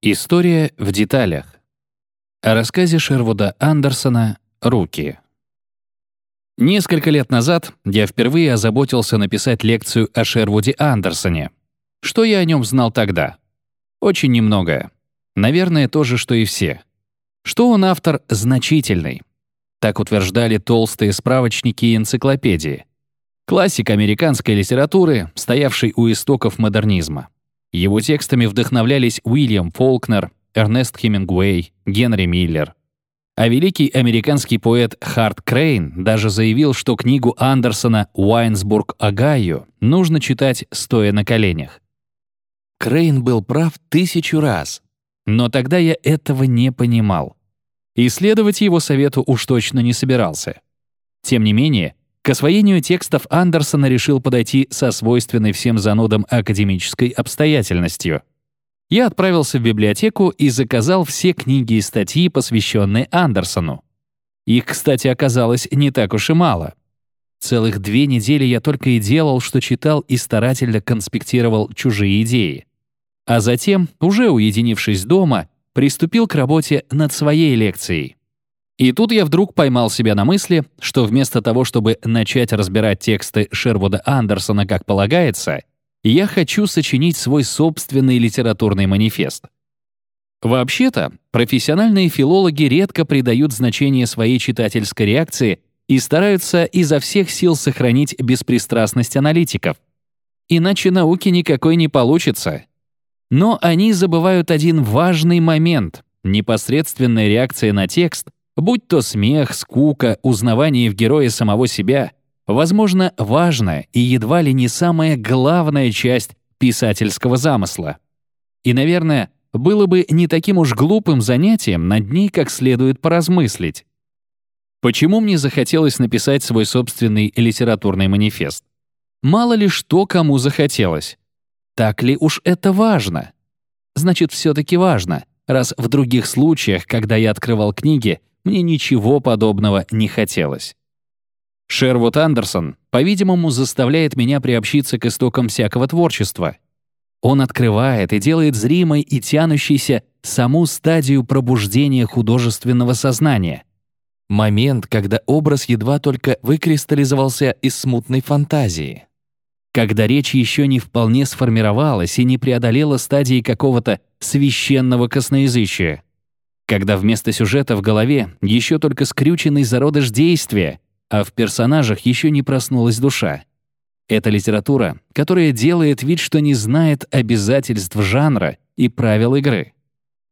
История в деталях. О рассказе Шервуда Андерсона «Руки». Несколько лет назад я впервые озаботился написать лекцию о Шервуде Андерсоне. Что я о нем знал тогда? Очень немногое. Наверное, то же, что и все. Что он автор значительный. Так утверждали толстые справочники и энциклопедии. Классик американской литературы, стоявший у истоков модернизма. Его текстами вдохновлялись Уильям Фолкнер, Эрнест Хемингуэй, Генри Миллер. А великий американский поэт Харт Крейн даже заявил, что книгу Андерсона «Уайнсбург Огайо» нужно читать, стоя на коленях. Крейн был прав тысячу раз, но тогда я этого не понимал. И следовать его совету уж точно не собирался. Тем не менее, к освоению текстов Андерсона решил подойти со свойственной всем занудам академической обстоятельностью. Я отправился в библиотеку и заказал все книги и статьи, посвященные Андерсону. Их, кстати, оказалось не так уж и мало. Целых две недели я только и делал, что читал и старательно конспектировал чужие идеи. А затем, уже уединившись дома, приступил к работе над своей лекцией. И тут я вдруг поймал себя на мысли, что вместо того, чтобы начать разбирать тексты Шервуда Андерсона как полагается, я хочу сочинить свой собственный литературный манифест. Вообще-то, профессиональные филологи редко придают значение своей читательской реакции и стараются изо всех сил сохранить беспристрастность аналитиков. Иначе науки никакой не получится. Но они забывают один важный момент — непосредственная реакция на текст — Будь то смех, скука, узнавание в герое самого себя, возможно, важная и едва ли не самая главная часть писательского замысла. И, наверное, было бы не таким уж глупым занятием над ней как следует поразмыслить. Почему мне захотелось написать свой собственный литературный манифест? Мало ли что кому захотелось. Так ли уж это важно? Значит, все-таки важно, раз в других случаях, когда я открывал книги, мне ничего подобного не хотелось. Шервуд Андерсон, по-видимому, заставляет меня приобщиться к истокам всякого творчества. Он открывает и делает зримой и тянущейся саму стадию пробуждения художественного сознания. Момент, когда образ едва только выкристаллизовался из смутной фантазии. Когда речь еще не вполне сформировалась и не преодолела стадии какого-то священного косноязычия когда вместо сюжета в голове еще только скрюченный зародыш действия, а в персонажах еще не проснулась душа. Это литература, которая делает вид, что не знает обязательств жанра и правил игры.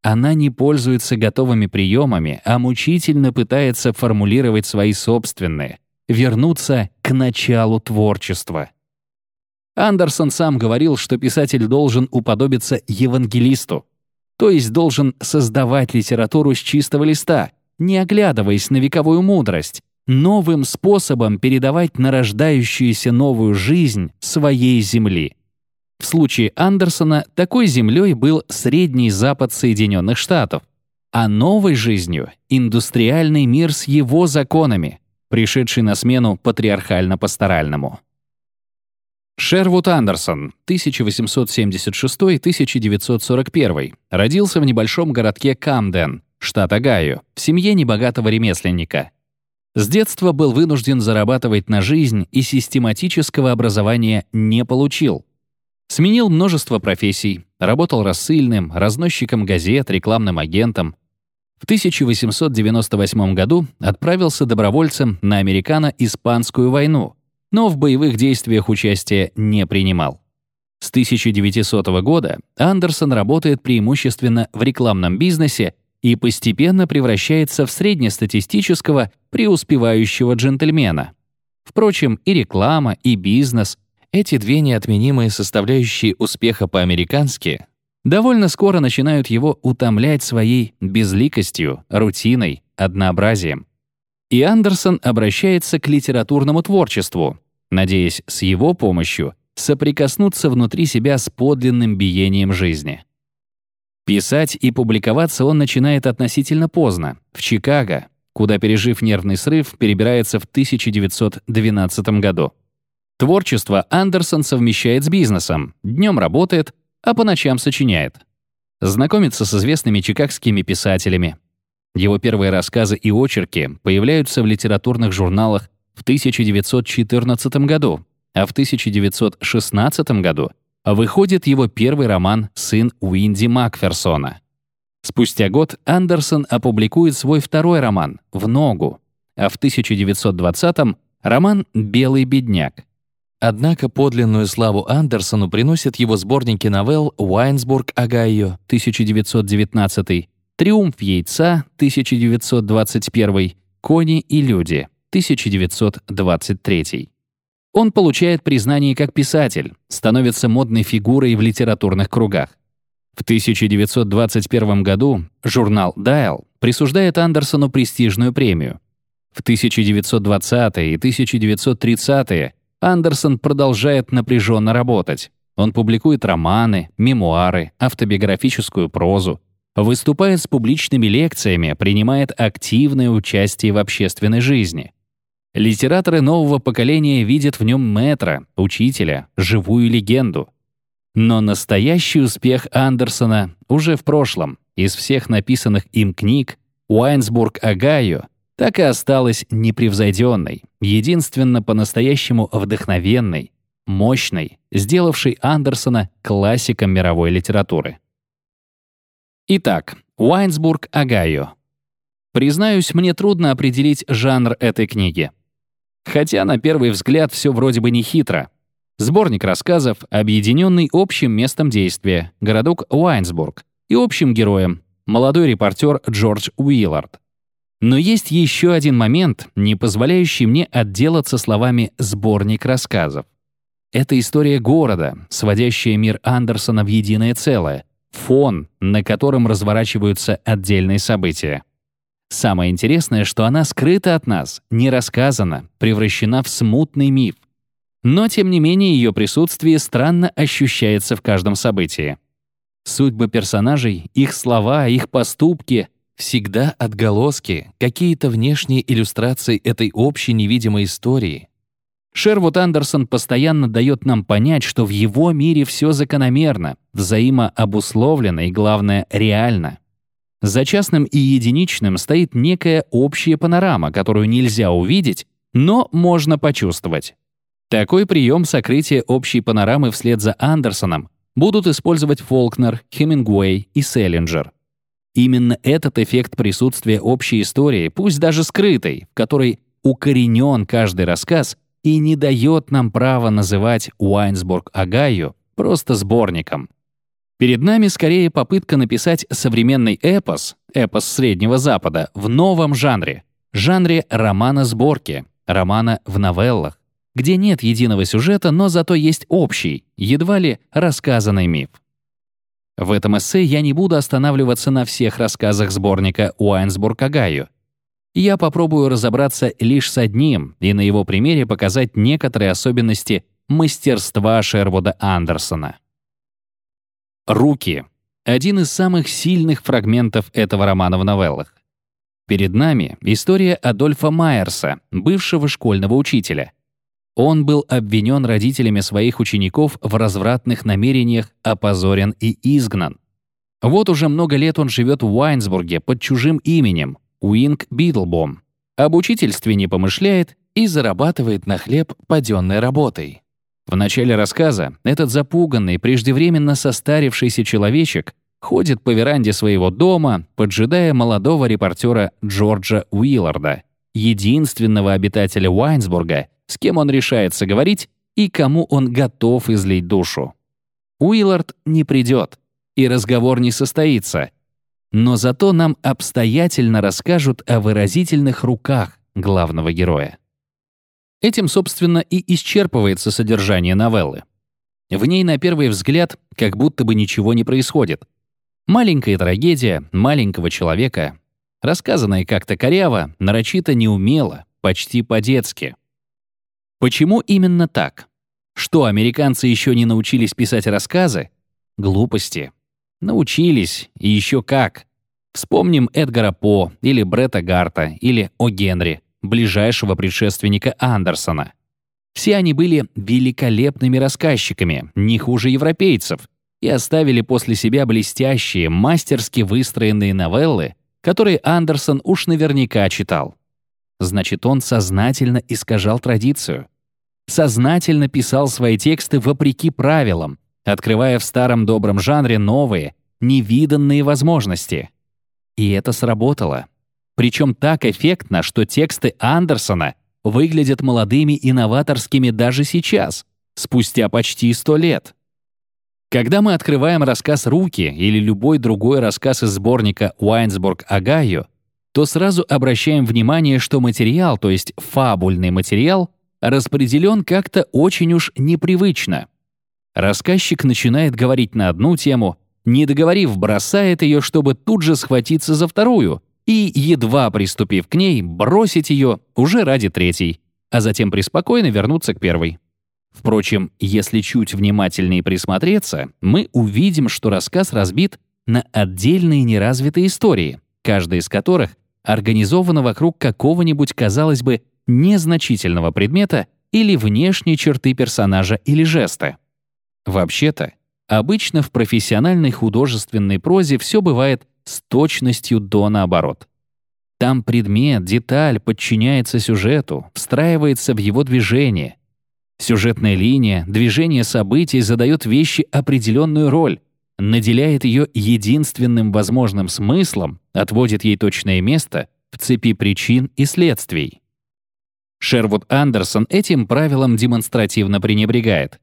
Она не пользуется готовыми приемами, а мучительно пытается формулировать свои собственные, вернуться к началу творчества. Андерсон сам говорил, что писатель должен уподобиться евангелисту, то есть должен создавать литературу с чистого листа, не оглядываясь на вековую мудрость, новым способом передавать нарождающуюся новую жизнь своей земли. В случае Андерсона такой землей был Средний Запад Соединенных Штатов, а новой жизнью — индустриальный мир с его законами, пришедший на смену патриархально-пасторальному. Шервуд Андерсон, 1876-1941, родился в небольшом городке Камден, штат Огайо, в семье небогатого ремесленника. С детства был вынужден зарабатывать на жизнь и систематического образования не получил. Сменил множество профессий, работал рассыльным, разносчиком газет, рекламным агентом. В 1898 году отправился добровольцем на американо-испанскую войну, но в боевых действиях участия не принимал. С 1900 года Андерсон работает преимущественно в рекламном бизнесе и постепенно превращается в среднестатистического преуспевающего джентльмена. Впрочем, и реклама, и бизнес — эти две неотменимые составляющие успеха по-американски довольно скоро начинают его утомлять своей безликостью, рутиной, однообразием. И Андерсон обращается к литературному творчеству, надеясь с его помощью соприкоснуться внутри себя с подлинным биением жизни. Писать и публиковаться он начинает относительно поздно, в Чикаго, куда, пережив нервный срыв, перебирается в 1912 году. Творчество Андерсон совмещает с бизнесом, днем работает, а по ночам сочиняет. знакомится с известными чикагскими писателями. Его первые рассказы и очерки появляются в литературных журналах в 1914 году, а в 1916 году выходит его первый роман «Сын Уинди Макферсона». Спустя год Андерсон опубликует свой второй роман «В ногу», а в 1920-м — роман «Белый бедняк». Однако подлинную славу Андерсону приносят его сборники новелл «Уайнсбург, Огайо» 1919, «Триумф яйца» 1921, «Кони и люди» 1923. Он получает признание как писатель, становится модной фигурой в литературных кругах. В 1921 году журнал Dial присуждает Андерсону престижную премию. В 1920-е и 1930-е Андерсон продолжает напряженно работать. Он публикует романы, мемуары, автобиографическую прозу, выступает с публичными лекциями, принимает активное участие в общественной жизни. Литераторы нового поколения видят в нем мэтра, учителя, живую легенду. Но настоящий успех Андерсона уже в прошлом. Из всех написанных им книг «Уайнсбург Огайо» так и осталась непревзойденной, единственно по-настоящему вдохновенной, мощной, сделавшей Андерсона классиком мировой литературы. Итак, Уайнсбург Огайо. Признаюсь, мне трудно определить жанр этой книги. Хотя на первый взгляд все вроде бы не хитро. Сборник рассказов, объединенный общим местом действия, городок Уайнсбург, и общим героем, молодой репортер Джордж Уиллард. Но есть еще один момент, не позволяющий мне отделаться словами «сборник рассказов». Это история города, сводящая мир Андерсона в единое целое, фон, на котором разворачиваются отдельные события. Самое интересное, что она скрыта от нас, не рассказана, превращена в смутный миф. Но, тем не менее, ее присутствие странно ощущается в каждом событии. Судьбы персонажей, их слова, их поступки — всегда отголоски, какие-то внешние иллюстрации этой общей невидимой истории. Шервуд Андерсон постоянно дает нам понять, что в его мире все закономерно, взаимообусловлено и, главное, реально. За частным и единичным стоит некая общая панорама, которую нельзя увидеть, но можно почувствовать. Такой прием сокрытия общей панорамы вслед за Андерсоном будут использовать Фолкнер, Хемингуэй и Селлинджер. Именно этот эффект присутствия общей истории, пусть даже скрытой, в которой укоренен каждый рассказ, и не дает нам права называть Уайнсбург Агаю просто сборником. Перед нами скорее попытка написать современный эпос, эпос Среднего Запада, в новом жанре, жанре романа-сборки, романа в новеллах, где нет единого сюжета, но зато есть общий, едва ли рассказанный миф. В этом эссе я не буду останавливаться на всех рассказах сборника «Уайнсбург Агаю». Я попробую разобраться лишь с одним и на его примере показать некоторые особенности мастерства Шервуда Андерсона. «Руки» — один из самых сильных фрагментов этого романа в новеллах. Перед нами история Адольфа Майерса, бывшего школьного учителя. Он был обвинен родителями своих учеников в развратных намерениях, опозорен и изгнан. Вот уже много лет он живет в Уайнсбурге под чужим именем Уинг Бидлбом. Об учительстве не помышляет и зарабатывает на хлеб поденной работой. В начале рассказа этот запуганный, преждевременно состарившийся человечек ходит по веранде своего дома, поджидая молодого репортера Джорджа Уилларда, единственного обитателя Уайнсбурга, с кем он решается говорить и кому он готов излить душу. Уиллард не придет, и разговор не состоится. Но зато нам обстоятельно расскажут о выразительных руках главного героя. Этим, собственно, и исчерпывается содержание новеллы. В ней, на первый взгляд, как будто бы ничего не происходит. Маленькая трагедия маленького человека, рассказанная как-то коряво, нарочито неумело, почти по-детски. Почему именно так? Что, американцы еще не научились писать рассказы? Глупости. Научились, и еще как. Вспомним Эдгара По, или Бретта Гарта, или О. Генри ближайшего предшественника Андерсона. Все они были великолепными рассказчиками, не хуже европейцев, и оставили после себя блестящие, мастерски выстроенные новеллы, которые Андерсон уж наверняка читал. Значит, он сознательно искажал традицию. Сознательно писал свои тексты вопреки правилам, открывая в старом добром жанре новые, невиданные возможности. И это сработало. Причем так эффектно, что тексты Андерсона выглядят молодыми и новаторскими даже сейчас, спустя почти сто лет. Когда мы открываем рассказ «Руки» или любой другой рассказ из сборника «Уайнсбург Агаю», то сразу обращаем внимание, что материал, то есть фабульный материал, распределен как-то очень уж непривычно. Рассказчик начинает говорить на одну тему, не договорив, бросает ее, чтобы тут же схватиться за вторую, и, едва приступив к ней, бросить ее уже ради третьей, а затем преспокойно вернуться к первой. Впрочем, если чуть внимательнее присмотреться, мы увидим, что рассказ разбит на отдельные неразвитые истории, каждая из которых организована вокруг какого-нибудь, казалось бы, незначительного предмета или внешней черты персонажа или жеста. Вообще-то, обычно в профессиональной художественной прозе все бывает с точностью до наоборот. Там предмет, деталь подчиняется сюжету, встраивается в его движение. Сюжетная линия, движение событий задает вещи определенную роль, наделяет ее единственным возможным смыслом, отводит ей точное место в цепи причин и следствий. Шервуд Андерсон этим правилом демонстративно пренебрегает.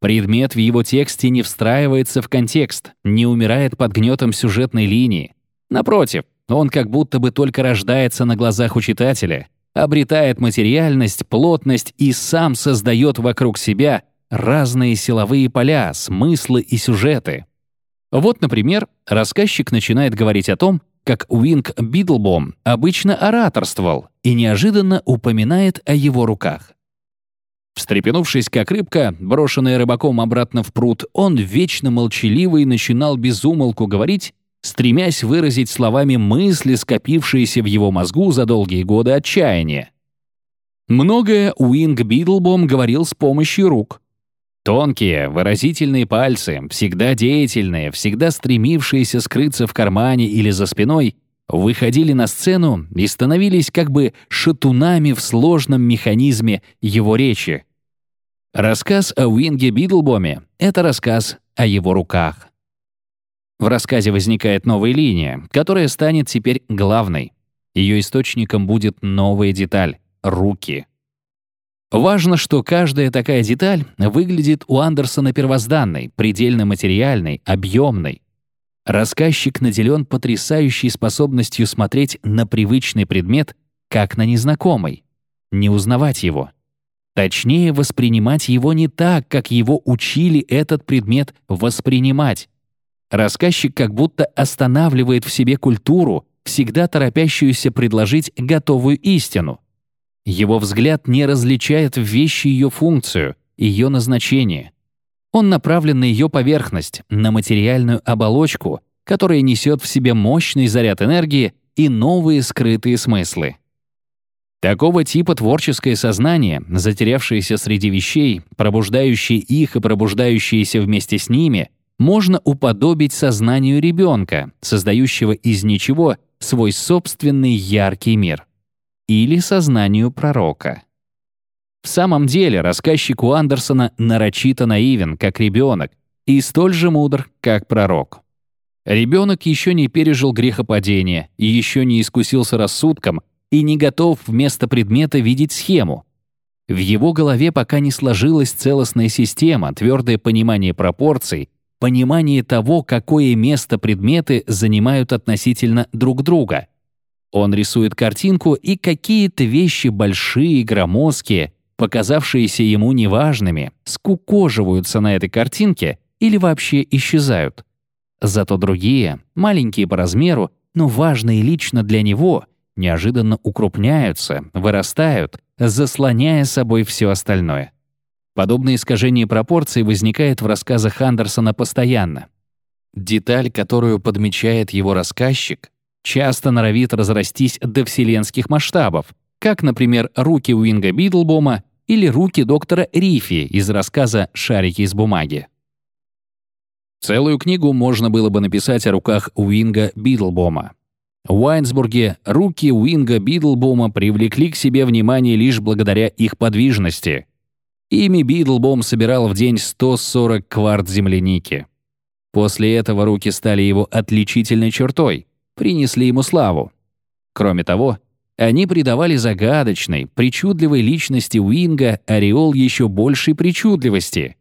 Предмет в его тексте не встраивается в контекст, не умирает под гнетом сюжетной линии. Напротив, он как будто бы только рождается на глазах у читателя, обретает материальность, плотность и сам создает вокруг себя разные силовые поля, смыслы и сюжеты. Вот, например, рассказчик начинает говорить о том, как Уинг Бидлбом обычно ораторствовал и неожиданно упоминает о его руках. Встрепенувшись, как рыбка, брошенная рыбаком обратно в пруд, он вечно молчаливый начинал без умолку говорить, стремясь выразить словами мысли, скопившиеся в его мозгу за долгие годы отчаяния. Многое Уинг Бидлбом говорил с помощью рук. Тонкие, выразительные пальцы, всегда деятельные, всегда стремившиеся скрыться в кармане или за спиной, выходили на сцену и становились как бы шатунами в сложном механизме его речи. Рассказ о Уинге Бидлбоме — это рассказ о его руках. В рассказе возникает новая линия, которая станет теперь главной. Ее источником будет новая деталь — руки. Важно, что каждая такая деталь выглядит у Андерсона первозданной, предельно материальной, объемной. Рассказчик наделен потрясающей способностью смотреть на привычный предмет, как на незнакомый, не узнавать его — Точнее, воспринимать его не так, как его учили этот предмет воспринимать. Рассказчик как будто останавливает в себе культуру, всегда торопящуюся предложить готовую истину. Его взгляд не различает в вещи ее функцию, ее назначение. Он направлен на ее поверхность, на материальную оболочку, которая несет в себе мощный заряд энергии и новые скрытые смыслы. Такого типа творческое сознание, затерявшееся среди вещей, пробуждающее их и пробуждающееся вместе с ними, можно уподобить сознанию ребенка, создающего из ничего свой собственный яркий мир. Или сознанию пророка. В самом деле рассказчик у Андерсона нарочито наивен, как ребенок, и столь же мудр, как пророк. Ребенок еще не пережил грехопадения и еще не искусился рассудком, и не готов вместо предмета видеть схему. В его голове пока не сложилась целостная система, твердое понимание пропорций, понимание того, какое место предметы занимают относительно друг друга. Он рисует картинку, и какие-то вещи большие, громоздкие, показавшиеся ему неважными, скукоживаются на этой картинке или вообще исчезают. Зато другие, маленькие по размеру, но важные лично для него — неожиданно укрупняются, вырастают, заслоняя собой все остальное. Подобное искажение пропорций возникает в рассказах Андерсона постоянно. Деталь, которую подмечает его рассказчик, часто норовит разрастись до вселенских масштабов, как, например, руки Уинга Бидлбома или руки доктора Рифи из рассказа «Шарики из бумаги». Целую книгу можно было бы написать о руках Уинга Бидлбома. В Уайнсбурге руки Уинга Бидлбома привлекли к себе внимание лишь благодаря их подвижности. Ими Бидлбом собирал в день 140 кварт земляники. После этого руки стали его отличительной чертой, принесли ему славу. Кроме того, они придавали загадочной, причудливой личности Уинга ореол еще большей причудливости.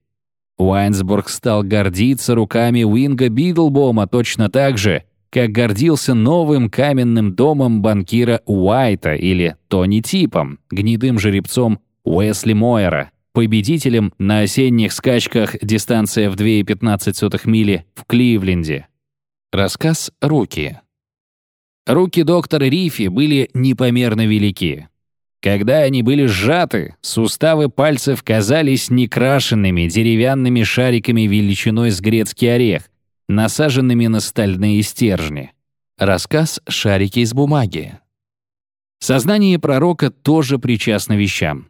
Уайнсбург стал гордиться руками Уинга Бидлбома точно так же, как гордился новым каменным домом банкира Уайта или Тони Типом, гнедым жеребцом Уэсли Мойера, победителем на осенних скачках дистанция в 2,15 мили в Кливленде. Рассказ «Руки». Руки доктора Рифи были непомерно велики. Когда они были сжаты, суставы пальцев казались некрашенными деревянными шариками величиной с грецкий орех, насаженными на стальные стержни. Рассказ «Шарики из бумаги». Сознание пророка тоже причастно вещам.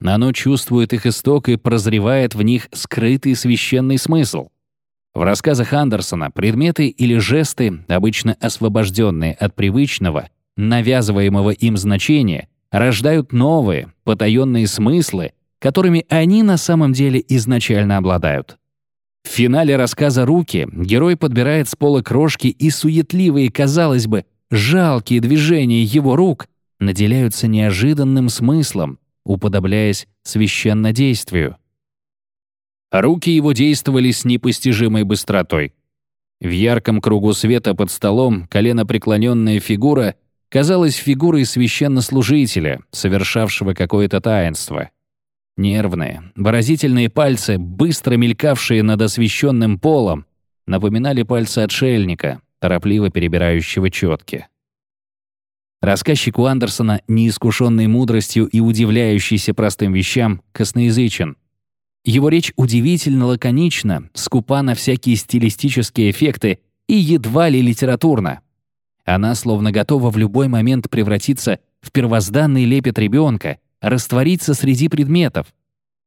Оно чувствует их исток и прозревает в них скрытый священный смысл. В рассказах Андерсона предметы или жесты, обычно освобожденные от привычного, навязываемого им значения, рождают новые, потаенные смыслы, которыми они на самом деле изначально обладают. В финале рассказа «Руки» герой подбирает с пола крошки и суетливые, казалось бы, жалкие движения его рук наделяются неожиданным смыслом, уподобляясь священнодействию. Руки его действовали с непостижимой быстротой. В ярком кругу света под столом коленопреклоненная фигура казалась фигурой священнослужителя, совершавшего какое-то таинство. Нервные, выразительные пальцы, быстро мелькавшие над освещенным полом, напоминали пальцы отшельника, торопливо перебирающего четки. Рассказчику Андерсона, неискушенный мудростью и удивляющийся простым вещам, косноязычен. Его речь удивительно лаконична, скупа на всякие стилистические эффекты и едва ли литературна. Она словно готова в любой момент превратиться в первозданный лепет ребенка, раствориться среди предметов.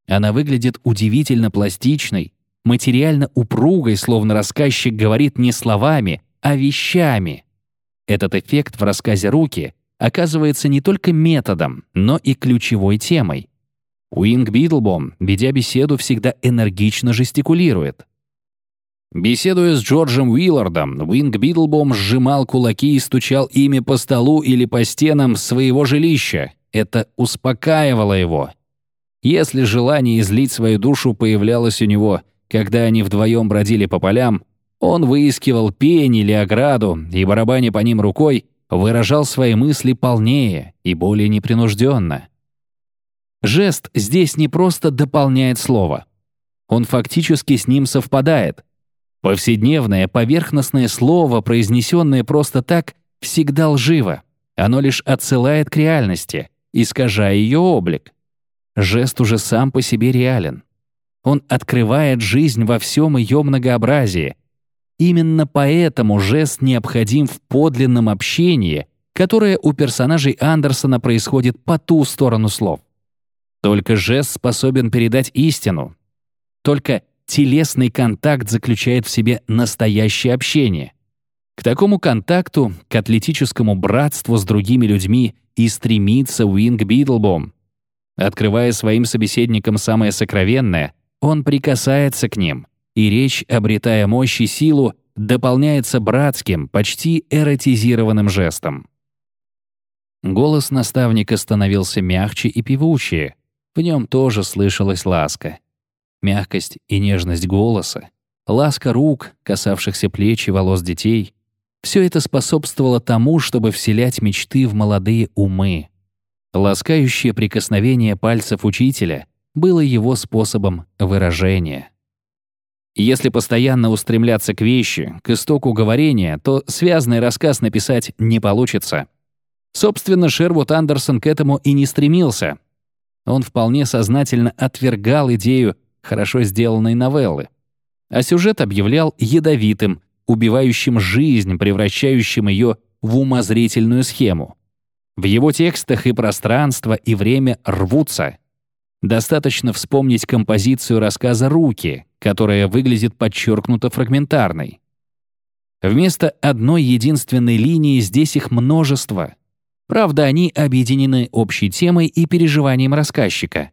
Она выглядит удивительно пластичной, материально упругой, словно рассказчик говорит не словами, а вещами. Этот эффект в рассказе «Руки» оказывается не только методом, но и ключевой темой. Уинг Бидлбом, ведя беседу, всегда энергично жестикулирует. Беседуя с Джорджем Уиллардом, Уинг Бидлбом сжимал кулаки и стучал ими по столу или по стенам своего жилища, это успокаивало его. Если желание излить свою душу появлялось у него, когда они вдвоем бродили по полям, он выискивал пень или ограду и, барабаня по ним рукой, выражал свои мысли полнее и более непринужденно. Жест здесь не просто дополняет слово. Он фактически с ним совпадает. Повседневное поверхностное слово, произнесенное просто так, всегда лживо. Оно лишь отсылает к реальности, искажая ее облик. Жест уже сам по себе реален. Он открывает жизнь во всем ее многообразии. Именно поэтому жест необходим в подлинном общении, которое у персонажей Андерсона происходит по ту сторону слов. Только жест способен передать истину. Только телесный контакт заключает в себе настоящее общение. К такому контакту, к атлетическому братству с другими людьми и стремится Уинг Бидлбом. Открывая своим собеседникам самое сокровенное, он прикасается к ним, и речь, обретая мощь и силу, дополняется братским, почти эротизированным жестом. Голос наставника становился мягче и певучее. В нем тоже слышалась ласка. Мягкость и нежность голоса, ласка рук, касавшихся плеч и волос детей, все это способствовало тому, чтобы вселять мечты в молодые умы. Ласкающее прикосновение пальцев учителя было его способом выражения. Если постоянно устремляться к вещи, к истоку говорения, то связанный рассказ написать не получится. Собственно, Шервуд Андерсон к этому и не стремился. Он вполне сознательно отвергал идею хорошо сделанной новеллы. А сюжет объявлял ядовитым, убивающим жизнь, превращающим ее в умозрительную схему. В его текстах и пространство, и время рвутся. Достаточно вспомнить композицию рассказа «Руки», которая выглядит подчеркнуто фрагментарной. Вместо одной единственной линии здесь их множество. Правда, они объединены общей темой и переживанием рассказчика.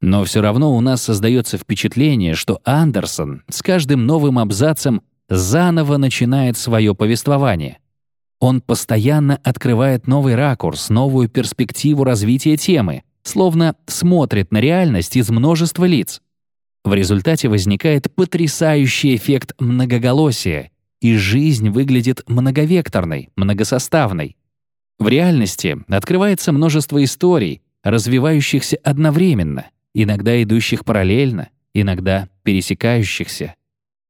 Но все равно у нас создается впечатление, что Андерсон с каждым новым абзацем заново начинает свое повествование. Он постоянно открывает новый ракурс, новую перспективу развития темы, словно смотрит на реальность из множества лиц. В результате возникает потрясающий эффект многоголосия, и жизнь выглядит многовекторной, многосоставной. В реальности открывается множество историй, развивающихся одновременно, иногда идущих параллельно, иногда пересекающихся.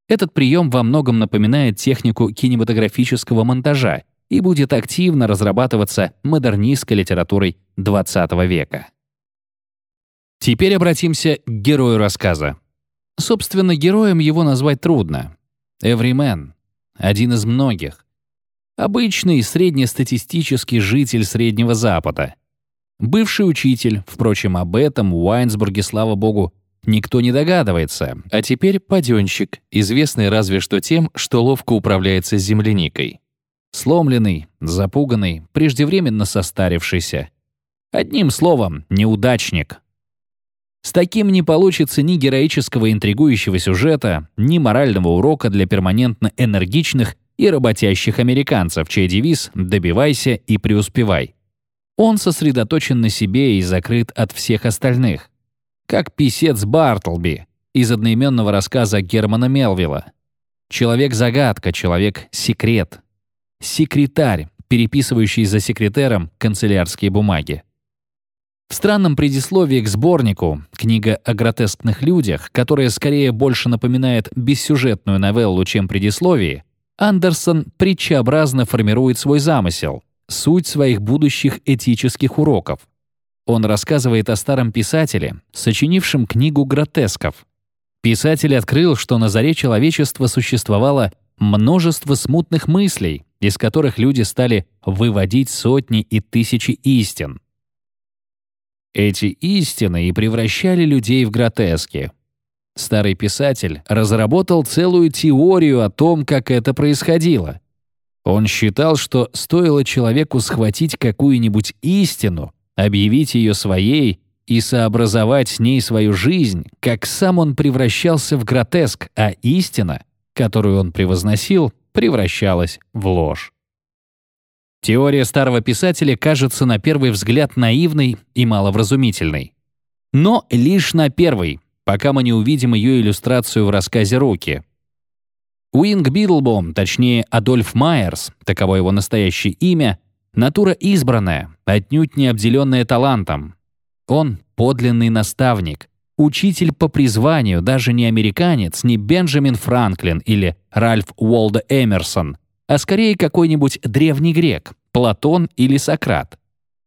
Этот прием во многом напоминает технику кинематографического монтажа и будет активно разрабатываться модернистской литературой XX века. Теперь обратимся к герою рассказа. Собственно, героем его назвать трудно. Everyman — один из многих. Обычный среднестатистический житель Среднего Запада. Бывший учитель, впрочем, об этом в Уайнсбурге, слава богу, никто не догадывается, а теперь паденщик, известный разве что тем, что ловко управляется земляникой. Сломленный, запуганный, преждевременно состарившийся. Одним словом, неудачник. С таким не получится ни героического интригующего сюжета, ни морального урока для перманентно энергичных и работящих американцев, чей девиз «добивайся и преуспевай». Он сосредоточен на себе и закрыт от всех остальных. Как писец Бартлби из одноименного рассказа Германа Мелвилла. Человек-загадка, человек-секрет, секретарь, переписывающий за секретером канцелярские бумаги. В странном предисловии к сборнику «Книга о гротескных людях», которая скорее больше напоминает бессюжетную новеллу, чем предисловие, Андерсон притчеобразно формирует свой замысел, суть своих будущих этических уроков. Он рассказывает о старом писателе, сочинившем книгу гротесков. Писатель открыл, что на заре человечества существовало множество смутных мыслей, из которых люди стали выводить сотни и тысячи истин. Эти истины и превращали людей в гротески. Старый писатель разработал целую теорию о том, как это происходило. Он считал, что стоило человеку схватить какую-нибудь истину, объявить ее своей и сообразовать с ней свою жизнь, как сам он превращался в гротеск, а истина, которую он превозносил, превращалась в ложь. Теория старого писателя кажется на первый взгляд наивной и маловразумительной. Но лишь на первый, пока мы не увидим ее иллюстрацию в рассказе «Руки». Уинг Бидлбом, точнее Адольф Майерс, таково его настоящее имя, натура избранная, отнюдь не обделенная талантом. Он подлинный наставник, учитель по призванию, даже не американец, не Бенджамин Франклин или Ральф Уолда Эмерсон, а скорее какой-нибудь древний грек, Платон или Сократ.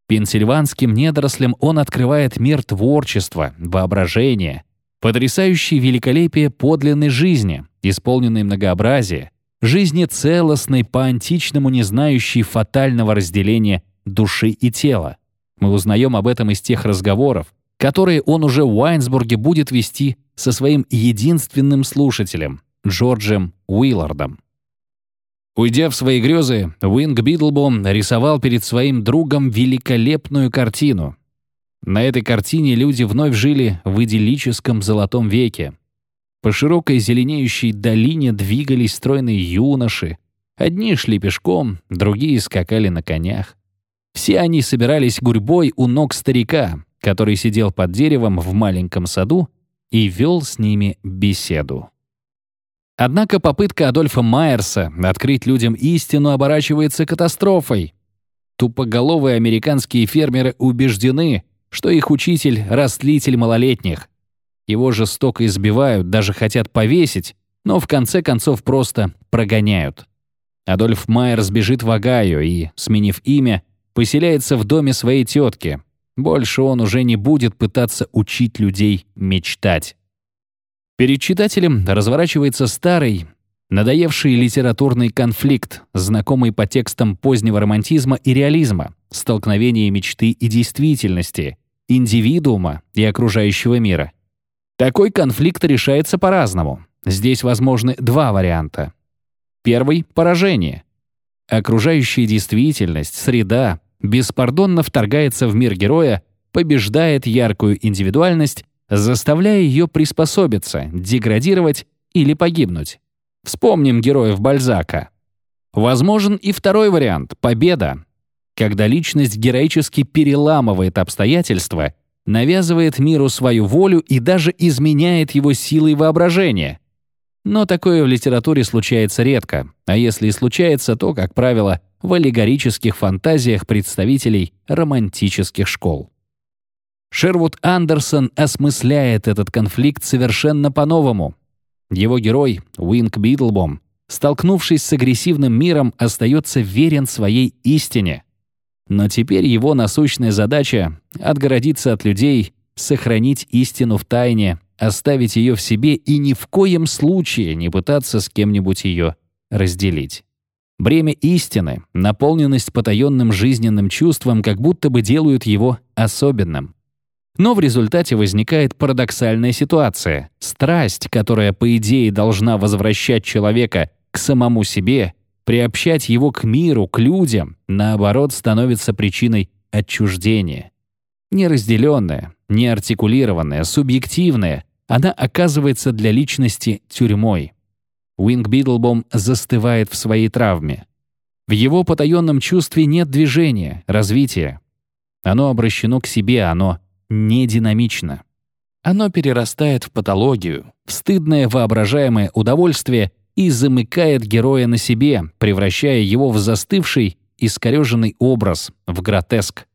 Пенсильванским недорослям он открывает мир творчества, воображения, потрясающее великолепие подлинной жизни, исполненной многообразия, жизни целостной, по-античному не знающей фатального разделения души и тела. Мы узнаем об этом из тех разговоров, которые он уже в Уайнсбурге будет вести со своим единственным слушателем, Джорджем Уиллардом. Уйдя в свои грезы, Уинг Бидлбом рисовал перед своим другом великолепную картину. На этой картине люди вновь жили в идиллическом золотом веке. По широкой зеленеющей долине двигались стройные юноши. Одни шли пешком, другие скакали на конях. Все они собирались гурьбой у ног старика, который сидел под деревом в маленьком саду и вел с ними беседу. Однако попытка Адольфа Майерса открыть людям истину оборачивается катастрофой. Тупоголовые американские фермеры убеждены, что их учитель — растлитель малолетних. Его жестоко избивают, даже хотят повесить, но в конце концов просто прогоняют. Адольф Майерс бежит в Огайо и, сменив имя, поселяется в доме своей тетки, больше он уже не будет пытаться учить людей мечтать. Перед читателем разворачивается старый, надоевший литературный конфликт, знакомый по текстам позднего романтизма и реализма, столкновение мечты и действительности, индивидуума и окружающего мира. Такой конфликт решается по-разному. Здесь возможны два варианта. Первый — поражение. Окружающая действительность, среда, беспардонно вторгается в мир героя, побеждает яркую индивидуальность, заставляя ее приспособиться, деградировать или погибнуть. Вспомним героев Бальзака. Возможен и второй вариант — победа, когда личность героически переламывает обстоятельства, навязывает миру свою волю и даже изменяет его силой воображения. Но такое в литературе случается редко, а если и случается, то, как правило, в аллегорических фантазиях представителей романтических школ. Шервуд Андерсон осмысляет этот конфликт совершенно по-новому. Его герой, Уинк Битлбом, столкнувшись с агрессивным миром, остается верен своей истине. Но теперь его насущная задача — отгородиться от людей, сохранить истину в тайне, оставить ее в себе и ни в коем случае не пытаться с кем-нибудь ее разделить. Бремя истины, наполненность потаенным жизненным чувством как будто бы делают его особенным. Но в результате возникает парадоксальная ситуация. Страсть, которая, по идее, должна возвращать человека к самому себе, приобщать его к миру, к людям, наоборот, становится причиной отчуждения. Неразделенная, неартикулированная, субъективная, она оказывается для личности тюрьмой. Уинг Бидлбом застывает в своей травме. В его потаенном чувстве нет движения, развития. Оно обращено к себе, оно не динамично. Оно перерастает в патологию, в стыдное воображаемое удовольствие и замыкает героя на себе, превращая его в застывший, искореженный образ, в гротеск.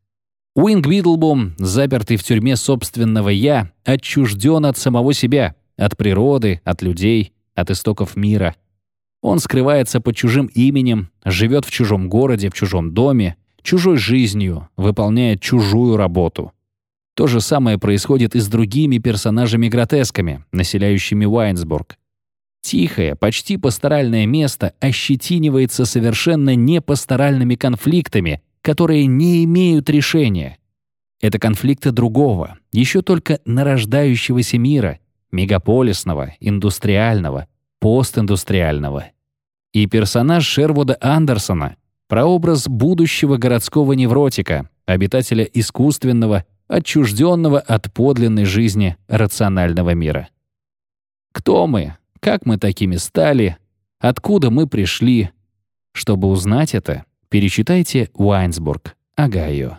Уинг Бидлбом, запертый в тюрьме собственного «я», отчужден от самого себя, от природы, от людей, от истоков мира. Он скрывается под чужим именем, живет в чужом городе, в чужом доме, чужой жизнью, выполняет чужую работу. То же самое происходит и с другими персонажами-гротесками, населяющими Уайнсбург. Тихое, почти пасторальное место ощетинивается совершенно непасторальными конфликтами, которые не имеют решения. Это конфликты другого, еще только нарождающегося мира, мегаполисного, индустриального, постиндустриального. И персонаж Шервуда Андерсона — прообраз будущего городского невротика, обитателя искусственного, отчужденного от подлинной жизни рационального мира. Кто мы? Как мы такими стали? Откуда мы пришли? Чтобы узнать это, перечитайте «Уайнсбург», Огайо.